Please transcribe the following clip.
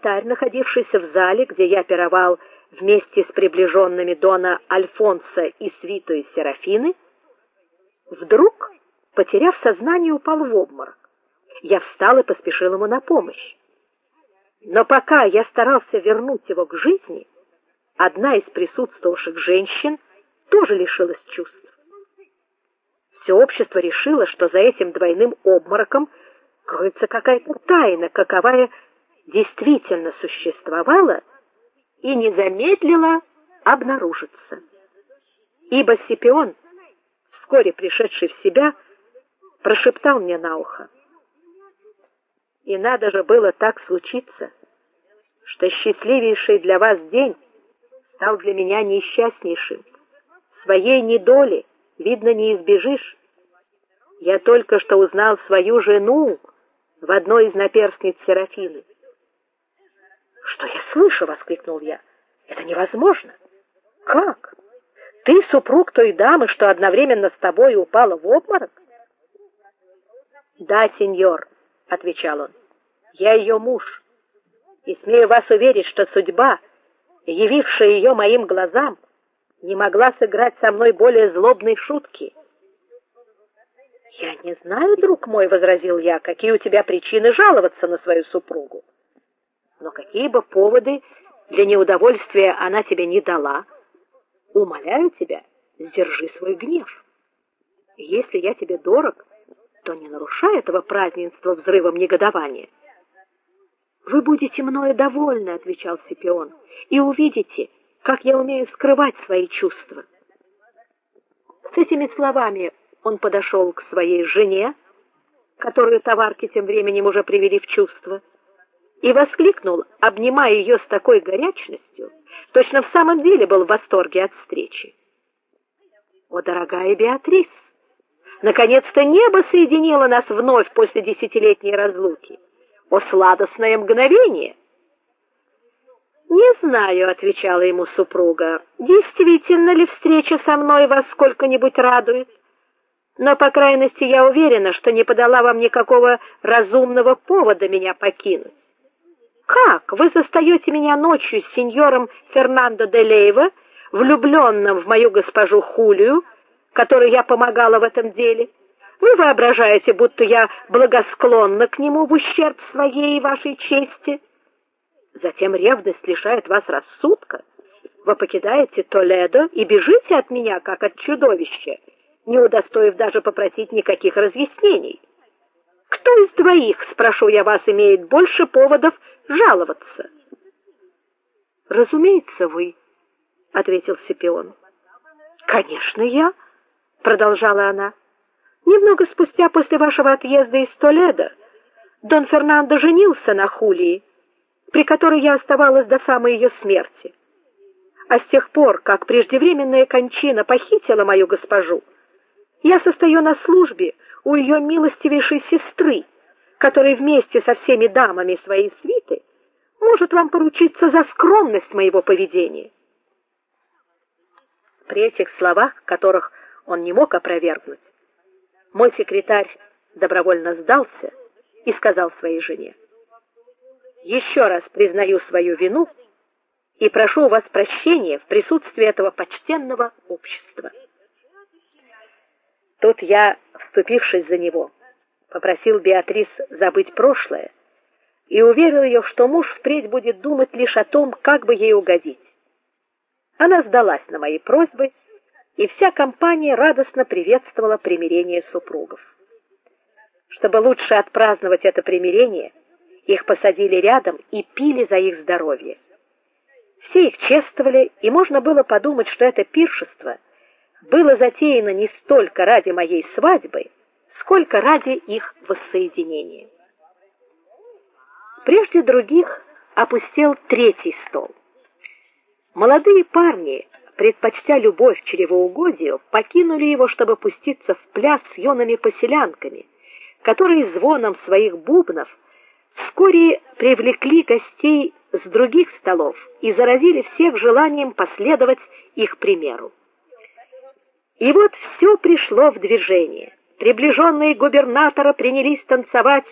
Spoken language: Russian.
секретарь, находившийся в зале, где я пировал вместе с приближенными дона Альфонса и свитой Серафины, вдруг, потеряв сознание, упал в обморок. Я встал и поспешил ему на помощь. Но пока я старался вернуть его к жизни, одна из присутствовавших женщин тоже лишилась чувств. Все общество решило, что за этим двойным обмороком кроется какая-то тайна, каковая действительно существовала и не замедлила обнаружиться. Ибо Сипион, вскоре пришедший в себя, прошептал мне на ухо: "И надо же было так случиться, что счастливейший для вас день стал для меня несчастнейшим. Своей недоли, видно, не избежишь. Я только что узнал свою жену в одной из наперстниц Серафины. Что я слышу, воскликнул я. Это невозможно. Как? Ты супруг той дамы, что одновременно с тобой упала в обморок? Да, сеньор, отвечал он. Я ее муж. И смею вас уверить, что судьба, явившая ее моим глазам, не могла сыграть со мной более злобной шутки. Я не знаю, друг мой, возразил я, какие у тебя причины жаловаться на свою супругу. Но какие бы поводы для неудовольствия она тебе не дала, умоляю тебя, сдержи свой гнев. Если я тебе дорог, то не нарушай этого празднества взрывом негодования. Вы будете мною довольны, отвечал Сипион, и увидите, как я умею скрывать свои чувства. С этими словами он подошел к своей жене, которую товарки тем временем уже привели в чувство, и воскликнул, обнимая ее с такой горячностью, точно в самом деле был в восторге от встречи. О, дорогая Беатрис, наконец-то небо соединило нас вновь после десятилетней разлуки. О сладостное мгновение! Не знаю, отвечала ему супруга. Действительно ли встреча со мной вас сколько-нибудь радует? но по крайности я уверена, что не подала вам никакого разумного повода меня покинуть. Как вы застаёте меня ночью с сеньором Фернандо де Лейва, влюблённым в мою госпожу Хулию, которой я помогала в этом деле? Вы воображаете, будто я благосклонна к нему в ущерб своей и вашей чести? Затем ревность лишает вас рассудка. Вы покидаете Толедо и бежите от меня, как от чудовища не удостоив даже попросить никаких разъяснений. Кто из двоих, спрошу я вас, имеет больше поводов жаловаться? Разумеется, вы, ответил Сипион. Конечно, я, продолжала она. Немного спустя после вашего отъезда из Толедо Дон Фернандо женился на Хулии, при которой я оставалась до самой ее смерти. А с тех пор, как преждевременная кончина похитила мою госпожу, я состою на службе у ее милостивейшей сестры, которая вместе со всеми дамами своей свиты может вам поручиться за скромность моего поведения. При этих словах, которых он не мог опровергнуть, мой секретарь добровольно сдался и сказал своей жене: «Еще раз признаю свою вину и прошу у вас прощения в присутствии этого почтенного общества". Тут я, вступившись за него, попросил Беатрис забыть прошлое и уверил ее, что муж впредь будет думать лишь о том, как бы ей угодить. Она сдалась на мои просьбы, и вся компания радостно приветствовала примирение супругов. Чтобы лучше отпраздновать это примирение, их посадили рядом и пили за их здоровье. Все их чествовали, и можно было подумать, что это пиршество — было затеяно не столько ради моей свадьбы, сколько ради их воссоединения. Прежде других опустел третий стол. Молодые парни, предпочтя любовь чревоугодию, покинули его, чтобы пуститься в пляс с юными поселянками, которые звоном своих бубнов вскоре привлекли гостей с других столов и заразили всех желанием последовать их примеру. И вот все пришло в движение. Приближенные губернатора принялись танцевать